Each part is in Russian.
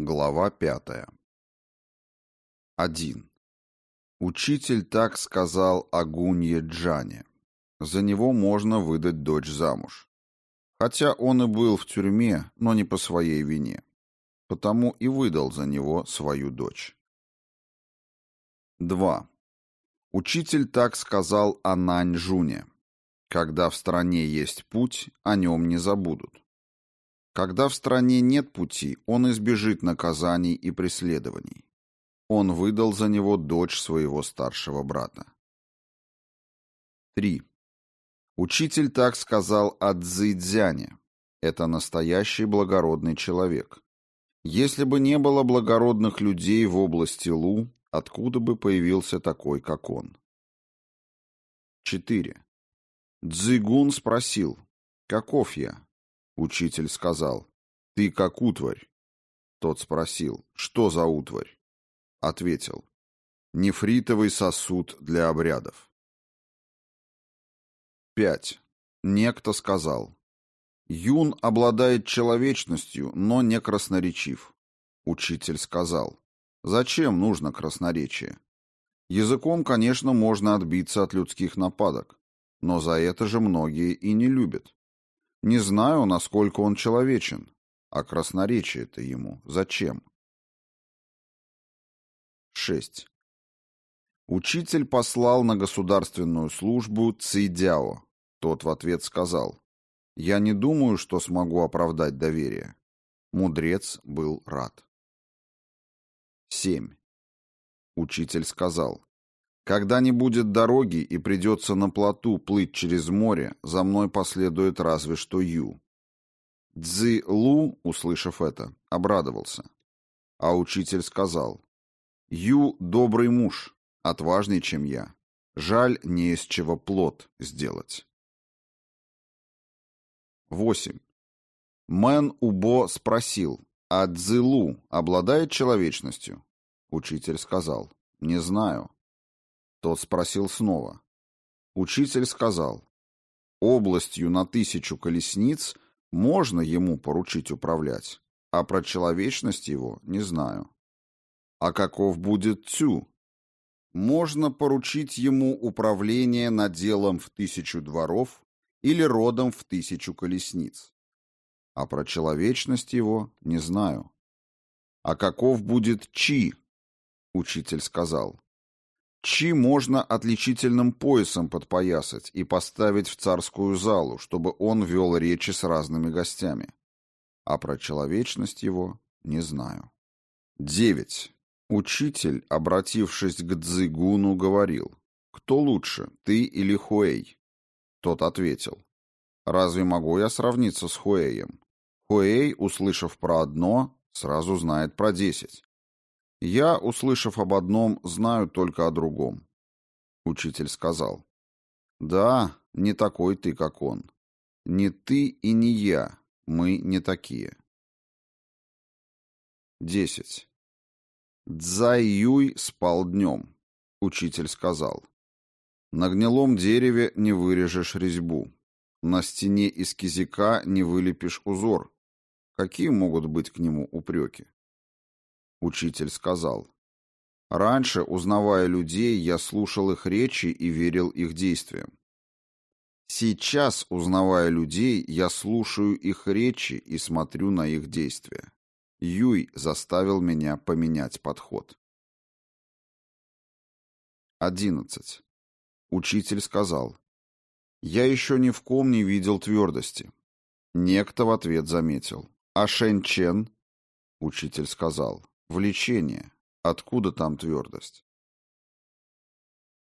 Глава пятая. 1. Учитель так сказал Агунье Джане. За него можно выдать дочь замуж. Хотя он и был в тюрьме, но не по своей вине. Потому и выдал за него свою дочь. 2. Учитель так сказал Анань Жуне. Когда в стране есть путь, о нем не забудут. Когда в стране нет пути, он избежит наказаний и преследований. Он выдал за него дочь своего старшего брата. 3. Учитель так сказал о Цзэцзяне. Это настоящий благородный человек. Если бы не было благородных людей в области Лу, откуда бы появился такой, как он? 4. Цзыгун спросил, каков я? Учитель сказал, «Ты как утварь». Тот спросил, «Что за утварь?» Ответил, «Нефритовый сосуд для обрядов». 5. Некто сказал, «Юн обладает человечностью, но не красноречив». Учитель сказал, «Зачем нужно красноречие? Языком, конечно, можно отбиться от людских нападок, но за это же многие и не любят. Не знаю, насколько он человечен, а красноречие-то ему зачем? 6. Учитель послал на государственную службу Цидяо. Тот в ответ сказал, «Я не думаю, что смогу оправдать доверие». Мудрец был рад. 7. Учитель сказал, когда не будет дороги и придется на плоту плыть через море, за мной последует разве что Ю. Цзи Лу, услышав это, обрадовался. А учитель сказал, «Ю — добрый муж, отважней, чем я. Жаль, не из чего плод сделать». 8. Мэн Убо спросил, а Цзилу обладает человечностью? Учитель сказал, не знаю. Тот спросил снова. Учитель сказал, областью на тысячу колесниц можно ему поручить управлять, а про человечность его не знаю. А каков будет Цю? Можно поручить ему управление наделом в тысячу дворов или родом в тысячу колесниц. А про человечность его не знаю. А каков будет Чи? Учитель сказал. Чи можно отличительным поясом подпоясать и поставить в царскую залу, чтобы он вел речи с разными гостями. А про человечность его не знаю. 9. Учитель, обратившись к Цзыгуну, говорил, «Кто лучше, ты или Хуэй?» Тот ответил, «Разве могу я сравниться с Хуэем? Хуэй, услышав про одно, сразу знает про десять. Я, услышав об одном, знаю только о другом. Учитель сказал. Да, не такой ты, как он. Не ты и не я. Мы не такие. 10. Цзай Юй спал днем. Учитель сказал. На гнилом дереве не вырежешь резьбу. На стене из кизика не вылепишь узор. Какие могут быть к нему упреки? Учитель сказал. Раньше, узнавая людей, я слушал их речи и верил их действиям. Сейчас, узнавая людей, я слушаю их речи и смотрю на их действия. Юй заставил меня поменять подход. 11. Учитель сказал. Я еще ни в ком не видел твердости. Некто в ответ заметил. А Шэнь Чен? Учитель сказал. Влечение. Откуда там твердость?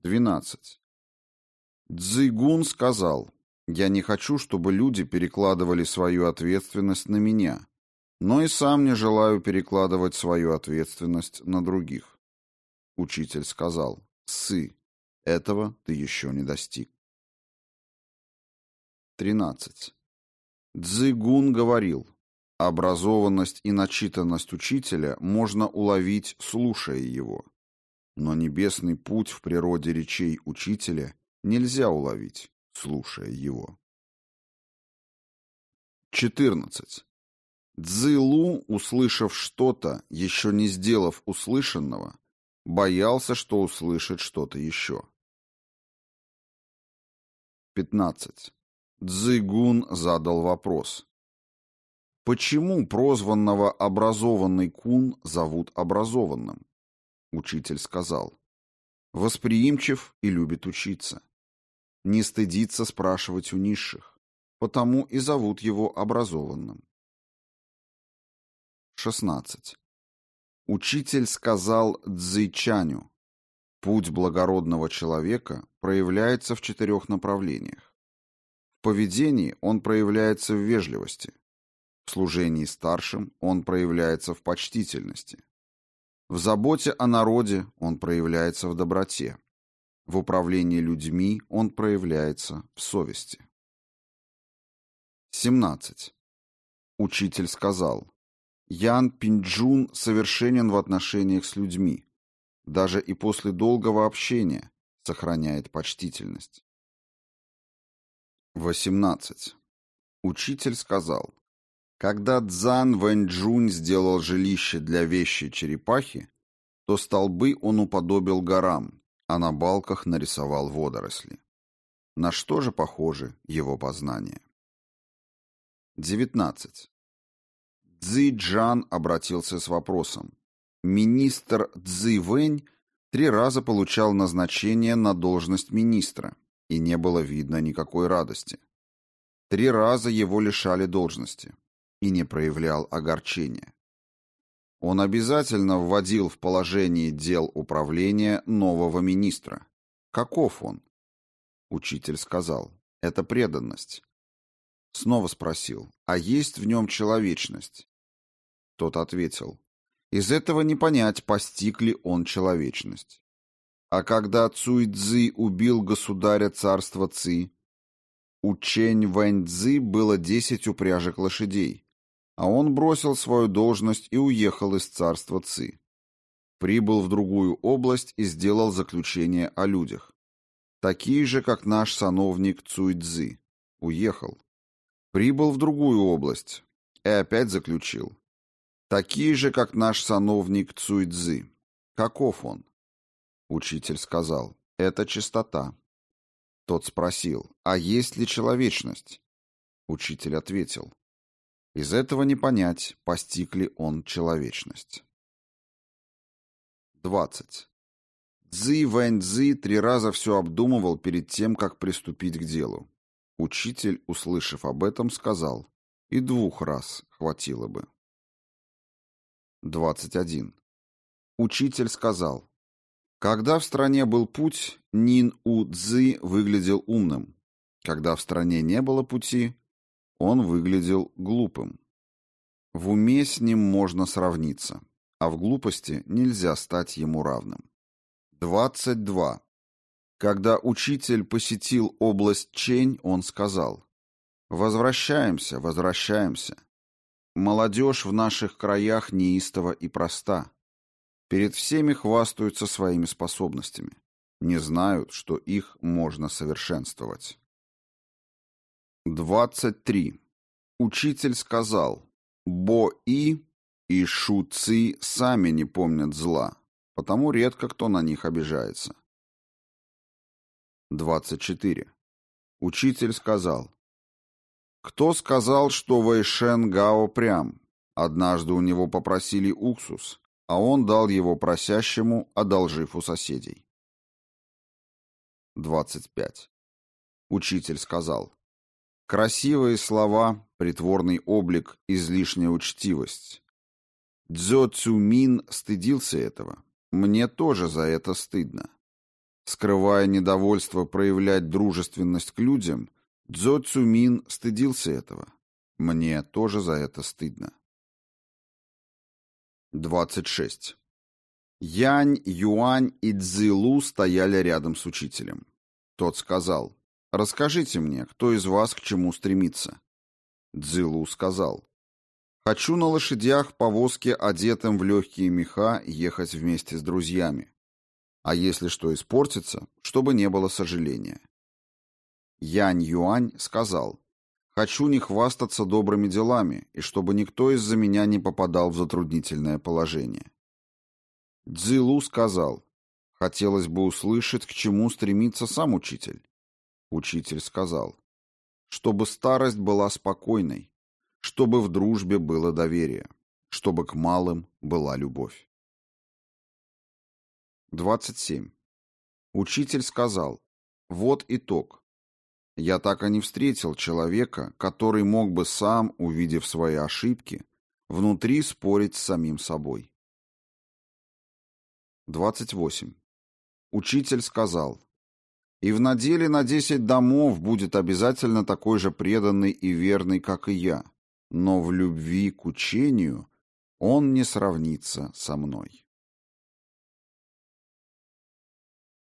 12. Цзыгун сказал, «Я не хочу, чтобы люди перекладывали свою ответственность на меня, но и сам не желаю перекладывать свою ответственность на других». Учитель сказал, «Сы, этого ты еще не достиг». 13. Цзыгун говорил, Образованность и начитанность учителя можно уловить, слушая его. Но небесный путь в природе речей учителя нельзя уловить, слушая его. 14. Цзилу, услышав что-то, еще не сделав услышанного, боялся, что услышит что-то еще. 15. Цзигун задал вопрос. Почему прозванного образованный кун зовут образованным? Учитель сказал. Восприимчив и любит учиться. Не стыдится спрашивать у низших, потому и зовут его образованным. 16. Учитель сказал Цзичаню, путь благородного человека проявляется в четырех направлениях. В поведении он проявляется в вежливости, в служении старшим он проявляется в почтительности. В заботе о народе он проявляется в доброте. В управлении людьми он проявляется в совести. 17. Учитель сказал, Ян Пинджун совершенен в отношениях с людьми, даже и после долгого общения сохраняет почтительность. 18. Учитель сказал, когда Цзан Вэньчжунь сделал жилище для вещи черепахи, то столбы он уподобил горам, а на балках нарисовал водоросли. На что же похоже его познание? 19. Цзи Джан обратился с вопросом. Министр Цзи Вэнь три раза получал назначение на должность министра, и не было видно никакой радости. Три раза его лишали должности и не проявлял огорчения. Он обязательно вводил в положение дел управления нового министра. Каков он? Учитель сказал, это преданность. Снова спросил, а есть в нем человечность? Тот ответил, из этого не понять, постиг ли он человечность. А когда Цуй Цзы убил государя царства Ци, у Чэнь Вэнь Цзы было десять упряжек лошадей, а он бросил свою должность и уехал из царства Ци. Прибыл в другую область и сделал заключение о людях. Такие же, как наш сановник Цуйцзы. Уехал. Прибыл в другую область и опять заключил. Такие же, как наш сановник Цуйцзы. Каков он? Учитель сказал, это чистота. Тот спросил, а есть ли человечность? Учитель ответил, из этого не понять, постиг ли он человечность. 20. Цзи Вэньцзи три раза все обдумывал перед тем, как приступить к делу. Учитель, услышав об этом, сказал, и двух раз хватило бы. 21. Учитель сказал, когда в стране был путь, Нин У Цзи выглядел умным. Когда в стране не было пути, он выглядел глупым. В уме с ним можно сравниться, а в глупости нельзя стать ему равным. 22. Когда учитель посетил область Чень, он сказал, «Возвращаемся, возвращаемся. Молодежь в наших краях неистова и проста. Перед всеми хвастаются своими способностями. Не знают, что их можно совершенствовать». 23. Учитель сказал, Бо-И и Шу-Ци сами не помнят зла, потому редко кто на них обижается. 24. Учитель сказал, кто сказал, что Вэйшен Гао прям? Однажды у него попросили уксус, а он дал его просящему, одолжив у соседей. 25. Учитель сказал, Красивые слова, притворный облик, излишняя учтивость. Дзё Цюмин стыдился этого. Мне тоже за это стыдно. Скрывая недовольство проявлять дружественность к людям, Дзё Цюмин стыдился этого. Мне тоже за это стыдно. 26. Янь, Юань и Цзилу стояли рядом с учителем. Тот сказал, Расскажите мне, кто из вас к чему стремится?» Дзилу сказал. «Хочу на лошадях повозке, одетым в легкие меха, ехать вместе с друзьями. А если что испортится, чтобы не было сожаления». Янь Юань сказал. Хочу не хвастаться добрыми делами, и чтобы никто из-за меня не попадал в затруднительное положение. Цзилу сказал, хотелось бы услышать, к чему стремится сам учитель. Учитель сказал, чтобы старость была спокойной, чтобы в дружбе было доверие, чтобы к малым была любовь. 27. Учитель сказал, вот итог. Я так и не встретил человека, который мог бы сам, увидев свои ошибки, внутри спорить с самим собой. 28. Учитель сказал, «И в наделе на десять домов будет обязательно такой же преданный и верный, как и я, но в любви к учению он не сравнится со мной».